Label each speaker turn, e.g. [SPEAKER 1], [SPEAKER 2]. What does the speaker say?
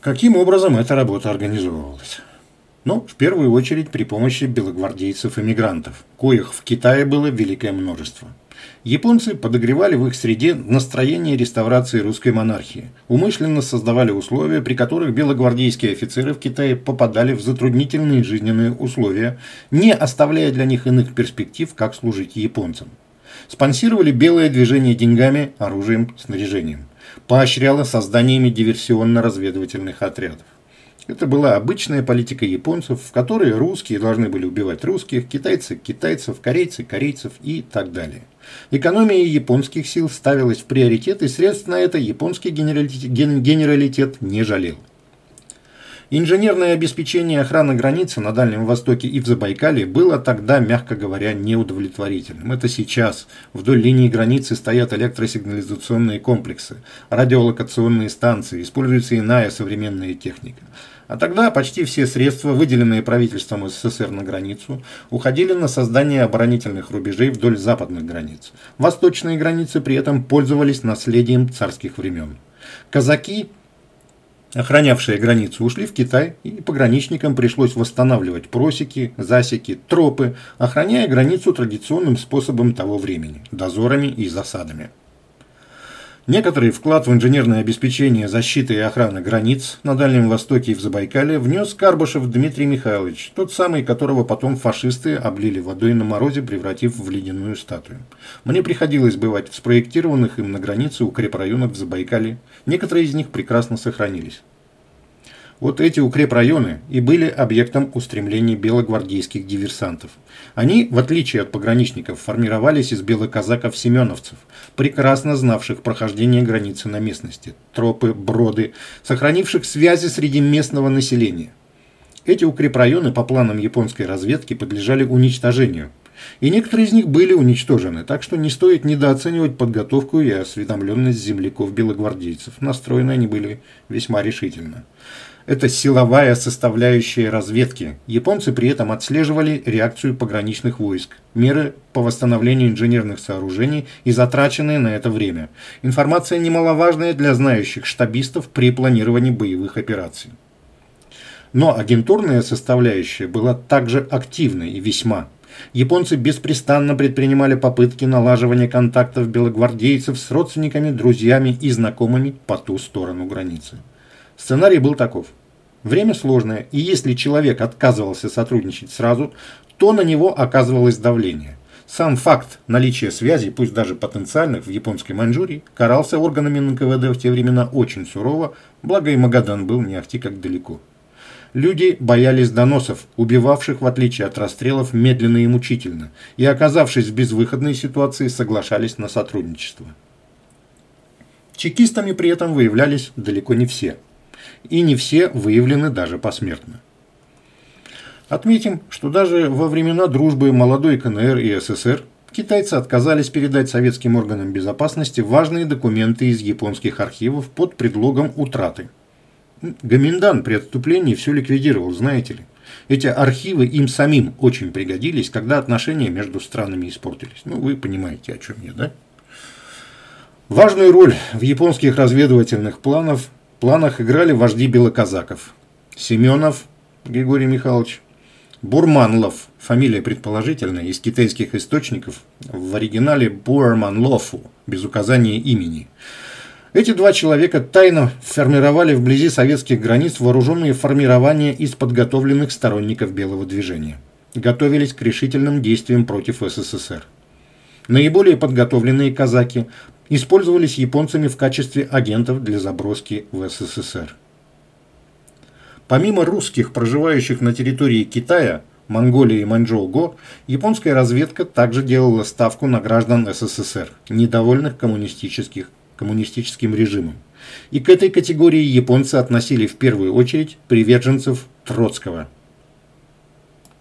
[SPEAKER 1] Каким образом эта работа организовывалась? Ну, в первую очередь при помощи белогвардейцев-эмигрантов, коих в Китае было великое множество. Японцы подогревали в их среде настроение реставрации русской монархии, умышленно создавали условия, при которых белогвардейские офицеры в Китае попадали в затруднительные жизненные условия, не оставляя для них иных перспектив, как служить японцам. Спонсировали белое движение деньгами, оружием, снаряжением. Поощряло созданиями диверсионно-разведывательных отрядов. Это была обычная политика японцев, в которой русские должны были убивать русских, китайцы – китайцев, корейцы – корейцев и так далее. Экономия японских сил ставилась в приоритет, и средств на это японский генералитет не жалел. Инженерное обеспечение охраны границы на Дальнем Востоке и в Забайкале было тогда, мягко говоря, неудовлетворительным. Это сейчас. Вдоль линии границы стоят электросигнализационные комплексы, радиолокационные станции, используется иная современная техника. А тогда почти все средства, выделенные правительством СССР на границу, уходили на создание оборонительных рубежей вдоль западных границ. Восточные границы при этом пользовались наследием царских времен. Казаки охранявшие границу, ушли в Китай, и пограничникам пришлось восстанавливать просеки, засеки, тропы, охраняя границу традиционным способом того времени – дозорами и засадами. Некоторый вклад в инженерное обеспечение защиты и охраны границ на Дальнем Востоке и в Забайкале внес Карбышев Дмитрий Михайлович, тот самый, которого потом фашисты облили водой на морозе, превратив в ледяную статую. Мне приходилось бывать в спроектированных им на границе укрепрайонах в Забайкале, некоторые из них прекрасно сохранились. Вот эти укрепрайоны и были объектом устремлений белогвардейских диверсантов. Они, в отличие от пограничников, формировались из белоказаков-семеновцев, прекрасно знавших прохождение границы на местности, тропы, броды, сохранивших связи среди местного населения. Эти укрепрайоны по планам японской разведки подлежали уничтожению. И некоторые из них были уничтожены, так что не стоит недооценивать подготовку и осведомленность земляков-белогвардейцев. Настроены они были весьма решительно. Это силовая составляющая разведки. Японцы при этом отслеживали реакцию пограничных войск, меры по восстановлению инженерных сооружений и затраченное на это время. Информация немаловажная для знающих штабистов при планировании боевых операций. Но агентурная составляющая была также активной и весьма. Японцы беспрестанно предпринимали попытки налаживания контактов белогвардейцев с родственниками, друзьями и знакомыми по ту сторону границы. Сценарий был таков. Время сложное, и если человек отказывался сотрудничать сразу, то на него оказывалось давление. Сам факт наличия связей, пусть даже потенциальных, в японской Маньчжурии, карался органами НКВД в те времена очень сурово, благо и Магадан был не ахти как далеко. Люди боялись доносов, убивавших, в отличие от расстрелов, медленно и мучительно, и, оказавшись в безвыходной ситуации, соглашались на сотрудничество. Чекистами при этом выявлялись далеко не все – и не все выявлены даже посмертно. Отметим, что даже во времена дружбы молодой КНР и СССР китайцы отказались передать советским органам безопасности важные документы из японских архивов под предлогом утраты. Гоминдан при отступлении все ликвидировал, знаете ли. Эти архивы им самим очень пригодились, когда отношения между странами испортились. Ну, вы понимаете, о чем я, да? Важную роль в японских разведывательных планах планах играли вожди белоказаков. Семенов Григорий Михайлович, Бурманлов, фамилия предположительная, из китайских источников, в оригинале Бурманлофу, без указания имени. Эти два человека тайно формировали вблизи советских границ вооруженные формирования из подготовленных сторонников белого движения. Готовились к решительным действиям против СССР. Наиболее подготовленные казаки использовались японцами в качестве агентов для заброски в СССР. Помимо русских, проживающих на территории Китая, Монголии и Маньчжоу-Го, японская разведка также делала ставку на граждан СССР, недовольных коммунистических, коммунистическим режимом. И к этой категории японцы относили в первую очередь приверженцев Троцкого –